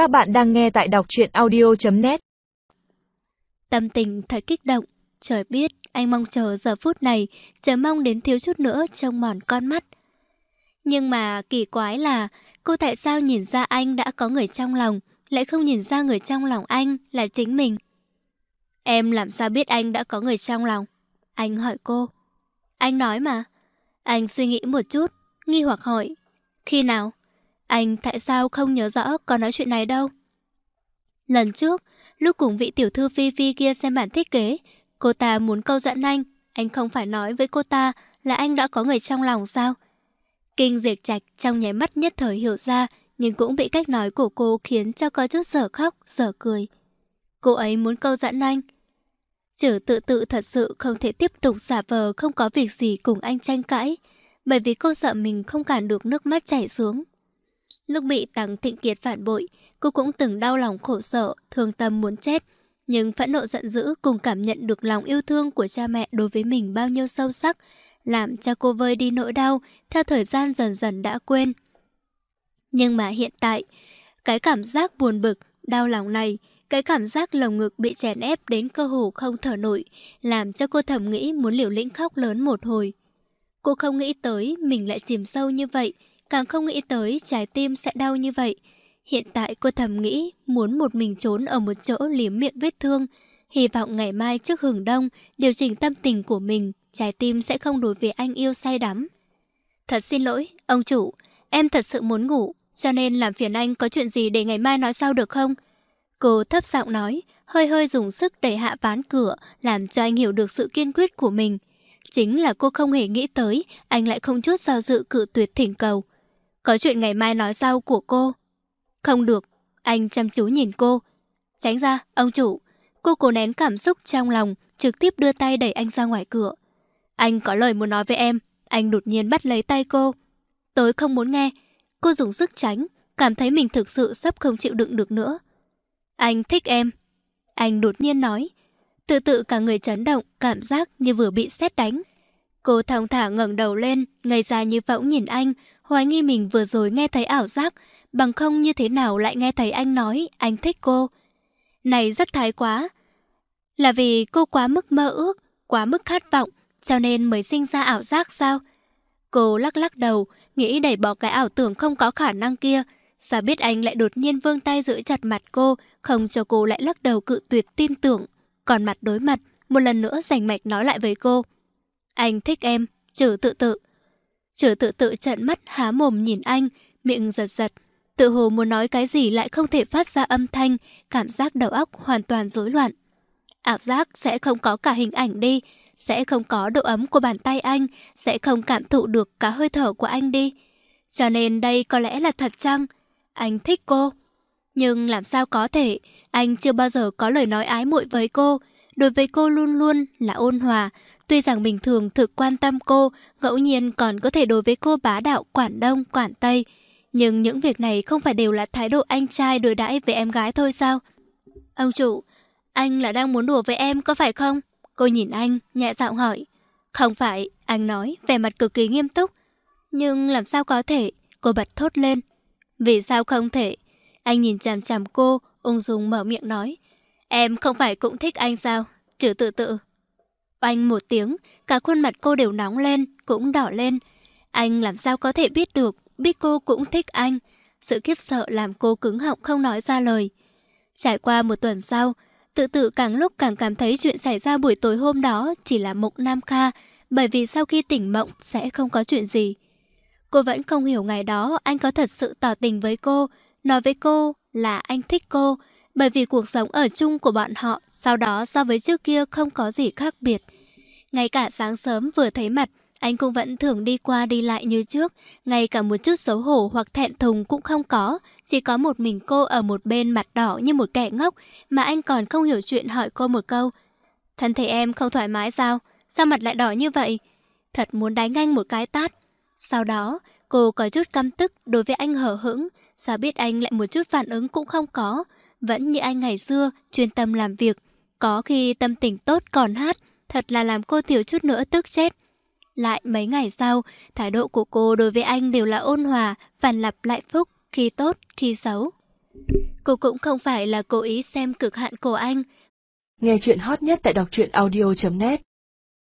Các bạn đang nghe tại đọc truyện audio.net Tâm tình thật kích động. Trời biết, anh mong chờ giờ phút này, chờ mong đến thiếu chút nữa trong mòn con mắt. Nhưng mà kỳ quái là, cô tại sao nhìn ra anh đã có người trong lòng, lại không nhìn ra người trong lòng anh là chính mình? Em làm sao biết anh đã có người trong lòng? Anh hỏi cô. Anh nói mà. Anh suy nghĩ một chút, nghi hoặc hỏi. Khi nào? Anh tại sao không nhớ rõ có nói chuyện này đâu? Lần trước, lúc cùng vị tiểu thư Phi Phi kia xem bản thiết kế, cô ta muốn câu dẫn anh, anh không phải nói với cô ta là anh đã có người trong lòng sao? Kinh diệt trạch trong nháy mắt nhất thời hiểu ra, nhưng cũng bị cách nói của cô khiến cho có chút sở khóc, sở cười. Cô ấy muốn câu dẫn anh. Chử tự tự thật sự không thể tiếp tục giả vờ không có việc gì cùng anh tranh cãi, bởi vì cô sợ mình không cản được nước mắt chảy xuống. Lúc bị Tăng Thịnh Kiệt phản bội, cô cũng từng đau lòng khổ sở, thương tâm muốn chết. Nhưng phẫn nộ giận dữ cùng cảm nhận được lòng yêu thương của cha mẹ đối với mình bao nhiêu sâu sắc, làm cho cô vơi đi nỗi đau, theo thời gian dần dần đã quên. Nhưng mà hiện tại, cái cảm giác buồn bực, đau lòng này, cái cảm giác lồng ngực bị chèn ép đến cơ hồ không thở nổi, làm cho cô thầm nghĩ muốn liều lĩnh khóc lớn một hồi. Cô không nghĩ tới mình lại chìm sâu như vậy, càng không nghĩ tới trái tim sẽ đau như vậy. Hiện tại cô thầm nghĩ muốn một mình trốn ở một chỗ liếm miệng vết thương, hy vọng ngày mai trước hừng đông điều chỉnh tâm tình của mình, trái tim sẽ không đối với anh yêu say đắm. Thật xin lỗi, ông chủ, em thật sự muốn ngủ, cho nên làm phiền anh có chuyện gì để ngày mai nói sau được không? Cô thấp giọng nói, hơi hơi dùng sức đẩy hạ ván cửa, làm cho anh hiểu được sự kiên quyết của mình. Chính là cô không hề nghĩ tới, anh lại không chút do dự cự tuyệt thỉnh cầu. Có chuyện ngày mai nói sau của cô. Không được, anh chăm chú nhìn cô. Tránh ra, ông chủ. Cô cố nén cảm xúc trong lòng, trực tiếp đưa tay đẩy anh ra ngoài cửa. Anh có lời muốn nói với em. Anh đột nhiên bắt lấy tay cô. Tôi không muốn nghe. Cô dùng sức tránh, cảm thấy mình thực sự sắp không chịu đựng được nữa. Anh thích em. Anh đột nhiên nói. Tự tự cả người chấn động, cảm giác như vừa bị sét đánh. Cô thong thả ngẩng đầu lên, ngây ra như võng nhìn anh, hoài nghi mình vừa rồi nghe thấy ảo giác, bằng không như thế nào lại nghe thấy anh nói anh thích cô. Này rất thái quá. Là vì cô quá mức mơ ước, quá mức khát vọng, cho nên mới sinh ra ảo giác sao? Cô lắc lắc đầu, nghĩ đẩy bỏ cái ảo tưởng không có khả năng kia. Sao biết anh lại đột nhiên vương tay giữ chặt mặt cô, không cho cô lại lắc đầu cự tuyệt tin tưởng. Còn mặt đối mặt, một lần nữa rành mạch nói lại với cô. Anh thích em, trừ tự tự. Chử tự tự trận mắt há mồm nhìn anh, miệng giật giật. Tự hồ muốn nói cái gì lại không thể phát ra âm thanh, cảm giác đầu óc hoàn toàn rối loạn. Ảo giác sẽ không có cả hình ảnh đi, sẽ không có độ ấm của bàn tay anh, sẽ không cảm thụ được cả hơi thở của anh đi. Cho nên đây có lẽ là thật chăng? Anh thích cô. Nhưng làm sao có thể, anh chưa bao giờ có lời nói ái muội với cô. Đối với cô luôn luôn là ôn hòa, Tuy rằng bình thường thực quan tâm cô, ngẫu nhiên còn có thể đối với cô bá đạo quản đông, quản tây. Nhưng những việc này không phải đều là thái độ anh trai đối đãi với em gái thôi sao? Ông chủ, anh là đang muốn đùa với em có phải không? Cô nhìn anh, nhẹ giọng hỏi. Không phải, anh nói, vẻ mặt cực kỳ nghiêm túc. Nhưng làm sao có thể? Cô bật thốt lên. Vì sao không thể? Anh nhìn chằm chằm cô, ung dung mở miệng nói. Em không phải cũng thích anh sao? Trừ tự tự. Oanh một tiếng, cả khuôn mặt cô đều nóng lên, cũng đỏ lên. Anh làm sao có thể biết được, biết cô cũng thích anh. Sự kiếp sợ làm cô cứng họng không nói ra lời. Trải qua một tuần sau, tự tự càng lúc càng cảm thấy chuyện xảy ra buổi tối hôm đó chỉ là mộng nam kha, bởi vì sau khi tỉnh mộng sẽ không có chuyện gì. Cô vẫn không hiểu ngày đó anh có thật sự tỏ tình với cô, nói với cô là anh thích cô, bởi vì cuộc sống ở chung của bọn họ sau đó so với trước kia không có gì khác biệt. Ngay cả sáng sớm vừa thấy mặt, anh cũng vẫn thường đi qua đi lại như trước, ngay cả một chút xấu hổ hoặc thẹn thùng cũng không có, chỉ có một mình cô ở một bên mặt đỏ như một kẻ ngốc mà anh còn không hiểu chuyện hỏi cô một câu. Thân thể em không thoải mái sao? Sao mặt lại đỏ như vậy? Thật muốn đánh anh một cái tát. Sau đó, cô có chút căm tức đối với anh hở hững, sao biết anh lại một chút phản ứng cũng không có, vẫn như anh ngày xưa, chuyên tâm làm việc. Có khi tâm tình tốt còn hát, thật là làm cô tiểu chút nữa tức chết. Lại mấy ngày sau, thái độ của cô đối với anh đều là ôn hòa, phản lập lại phúc, khi tốt, khi xấu. Cô Cô cũng không phải là cố ý xem cực hạn của anh. Nghe chuyện hot nhất tại đọc truyện audio.net